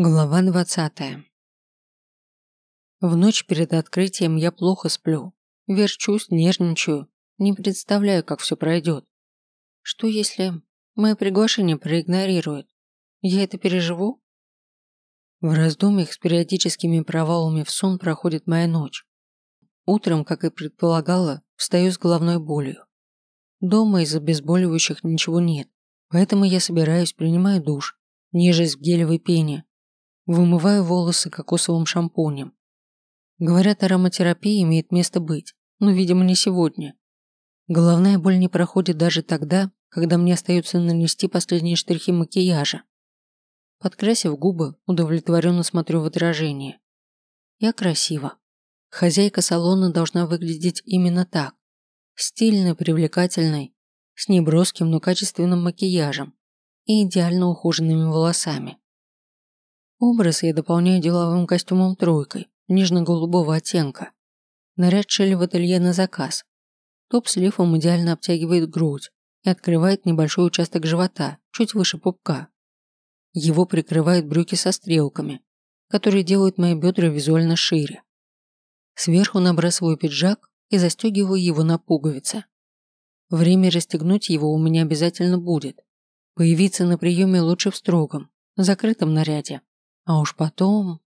Глава двадцатая. В ночь перед открытием я плохо сплю. Верчусь, нервничаю. Не представляю, как все пройдет. Что если мое приглашение проигнорируют? Я это переживу? В раздумьях с периодическими провалами в сон проходит моя ночь. Утром, как и предполагала, встаю с головной болью. Дома из обезболивающих ничего нет, поэтому я собираюсь, принимаю душ, нежесть в гелевой пене, Вымываю волосы кокосовым шампунем. Говорят, ароматерапия имеет место быть, но, видимо, не сегодня. Головная боль не проходит даже тогда, когда мне остается нанести последние штрихи макияжа. Подкрасив губы, удовлетворенно смотрю в отражение. Я красива. Хозяйка салона должна выглядеть именно так. Стильной, привлекательной, с неброским, но качественным макияжем и идеально ухоженными волосами. Образ я дополняю деловым костюмом тройкой, нежно-голубого оттенка. Наряд шили в ателье на заказ. Топ с лифом идеально обтягивает грудь и открывает небольшой участок живота, чуть выше пупка. Его прикрывают брюки со стрелками, которые делают мои бедра визуально шире. Сверху набрасываю пиджак и застегиваю его на пуговицы. Время расстегнуть его у меня обязательно будет. Появиться на приеме лучше в строгом, закрытом наряде. А уж потом...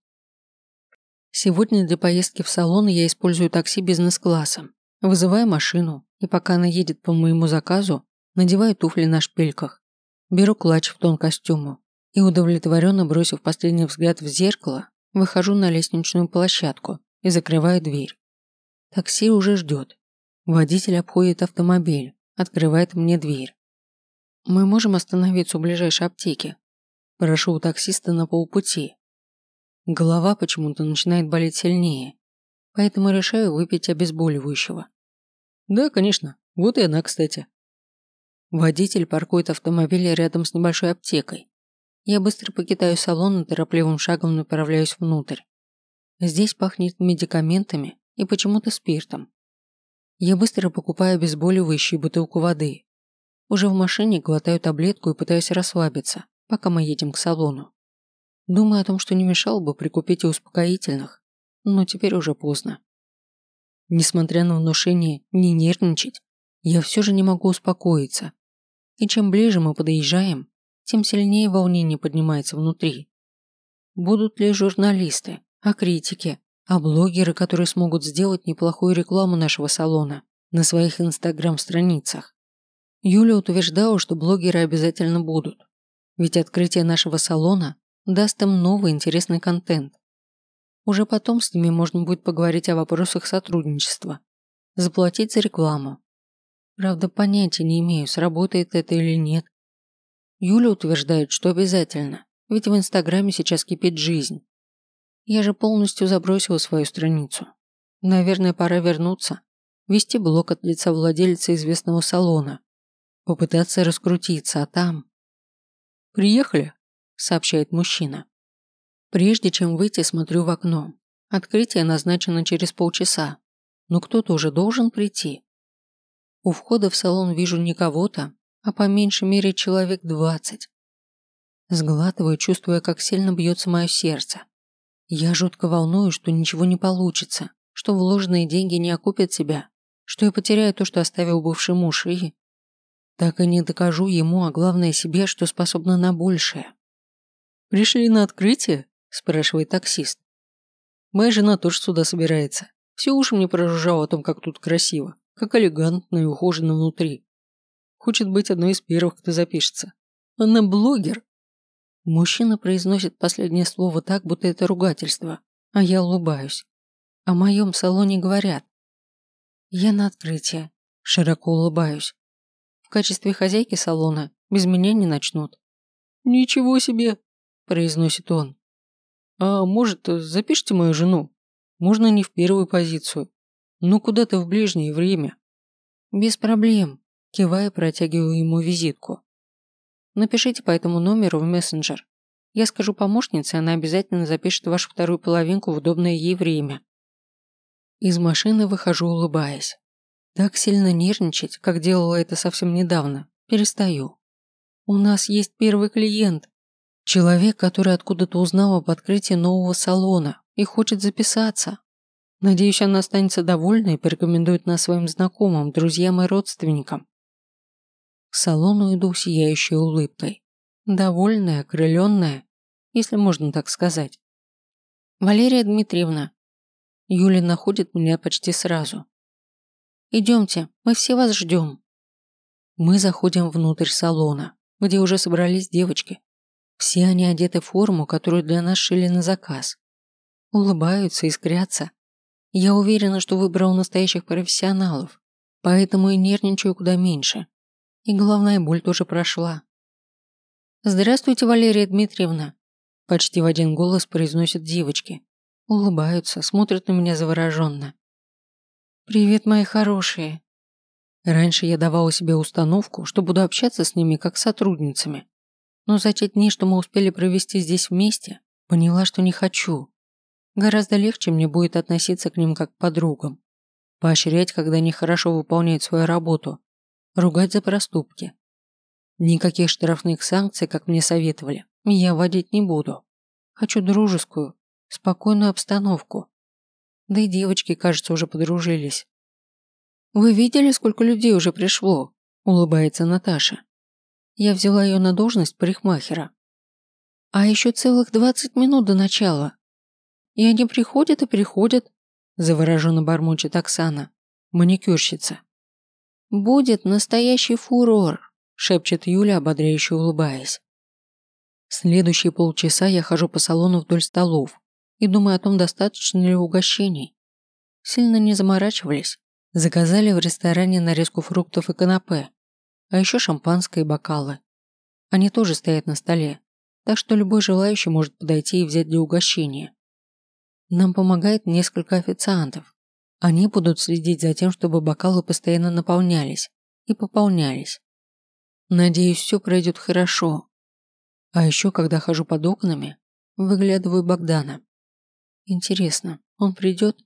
Сегодня для поездки в салон я использую такси бизнес-класса. Вызываю машину, и пока она едет по моему заказу, надеваю туфли на шпильках, беру клатч в тон костюму и, удовлетворенно бросив последний взгляд в зеркало, выхожу на лестничную площадку и закрываю дверь. Такси уже ждет. Водитель обходит автомобиль, открывает мне дверь. Мы можем остановиться у ближайшей аптеки, Прошу у таксиста на полпути. Голова почему-то начинает болеть сильнее, поэтому решаю выпить обезболивающего. Да, конечно. Вот и она, кстати. Водитель паркует автомобиль рядом с небольшой аптекой. Я быстро покидаю салон и торопливым шагом направляюсь внутрь. Здесь пахнет медикаментами и почему-то спиртом. Я быстро покупаю обезболивающую бутылку воды. Уже в машине глотаю таблетку и пытаюсь расслабиться пока мы едем к салону. Думаю о том, что не мешало бы прикупить и успокоительных, но теперь уже поздно. Несмотря на внушение не нервничать, я все же не могу успокоиться. И чем ближе мы подъезжаем, тем сильнее волнение поднимается внутри. Будут ли журналисты, а критики, а блогеры, которые смогут сделать неплохую рекламу нашего салона на своих инстаграм-страницах? Юля утверждала, что блогеры обязательно будут, ведь открытие нашего салона даст им новый интересный контент. Уже потом с ними можно будет поговорить о вопросах сотрудничества, заплатить за рекламу. Правда, понятия не имею, сработает это или нет. Юля утверждает, что обязательно, ведь в Инстаграме сейчас кипит жизнь. Я же полностью забросила свою страницу. Наверное, пора вернуться, вести блог от лица владельца известного салона, попытаться раскрутиться, а там... «Приехали», – сообщает мужчина. Прежде чем выйти, смотрю в окно. Открытие назначено через полчаса, но кто-то уже должен прийти. У входа в салон вижу не кого-то, а по меньшей мере человек двадцать. Сглатываю, чувствуя, как сильно бьется мое сердце. Я жутко волнуюсь, что ничего не получится, что вложенные деньги не окупят себя, что я потеряю то, что оставил бывший муж, и... Так и не докажу ему, а главное себе, что способна на большее. «Пришли на открытие?» – спрашивает таксист. «Моя жена тоже сюда собирается. Все уши мне прожужжало о том, как тут красиво, как элегантно и ухоженно внутри. Хочет быть одной из первых, кто запишется. Она блогер». Мужчина произносит последнее слово так, будто это ругательство, а я улыбаюсь. О моем салоне говорят. Я на открытие. Широко улыбаюсь качестве хозяйки салона без меня не начнут. «Ничего себе!» – произносит он. «А может, запишите мою жену? Можно не в первую позицию, но куда-то в ближнее время». «Без проблем», – кивая, протягиваю ему визитку. «Напишите по этому номеру в мессенджер. Я скажу помощнице, она обязательно запишет вашу вторую половинку в удобное ей время». Из машины выхожу, улыбаясь. Так сильно нервничать, как делала это совсем недавно, перестаю. У нас есть первый клиент. Человек, который откуда-то узнал об открытии нового салона и хочет записаться. Надеюсь, она останется довольна и порекомендует нас своим знакомым, друзьям и родственникам. К салону иду сияющей улыбкой. Довольная, окрыленная, если можно так сказать. «Валерия Дмитриевна». Юля находит меня почти сразу. «Идемте, мы все вас ждем». Мы заходим внутрь салона, где уже собрались девочки. Все они одеты в форму, которую для нас шили на заказ. Улыбаются, искрятся. Я уверена, что выбрал настоящих профессионалов, поэтому и нервничаю куда меньше. И головная боль тоже прошла. «Здравствуйте, Валерия Дмитриевна!» Почти в один голос произносят девочки. Улыбаются, смотрят на меня завороженно. «Привет, мои хорошие!» Раньше я давала себе установку, что буду общаться с ними как с сотрудницами. Но за те дни, что мы успели провести здесь вместе, поняла, что не хочу. Гораздо легче мне будет относиться к ним как к подругам. Поощрять, когда они хорошо выполняют свою работу. Ругать за проступки. Никаких штрафных санкций, как мне советовали, я вводить не буду. Хочу дружескую, спокойную обстановку. Да и девочки, кажется, уже подружились. «Вы видели, сколько людей уже пришло?» – улыбается Наташа. Я взяла ее на должность парикмахера. А еще целых двадцать минут до начала. И они приходят и приходят, завороженно бормочет Оксана, маникюрщица. Будет настоящий фурор, шепчет Юля, ободряюще улыбаясь. Следующие полчаса я хожу по салону вдоль столов и думаю о том, достаточно ли угощений. Сильно не заморачивались. Заказали в ресторане нарезку фруктов и канапе, а еще шампанское и бокалы. Они тоже стоят на столе, так что любой желающий может подойти и взять для угощения. Нам помогает несколько официантов. Они будут следить за тем, чтобы бокалы постоянно наполнялись и пополнялись. Надеюсь, все пройдет хорошо. А еще, когда хожу под окнами, выглядываю Богдана. Интересно, он придет?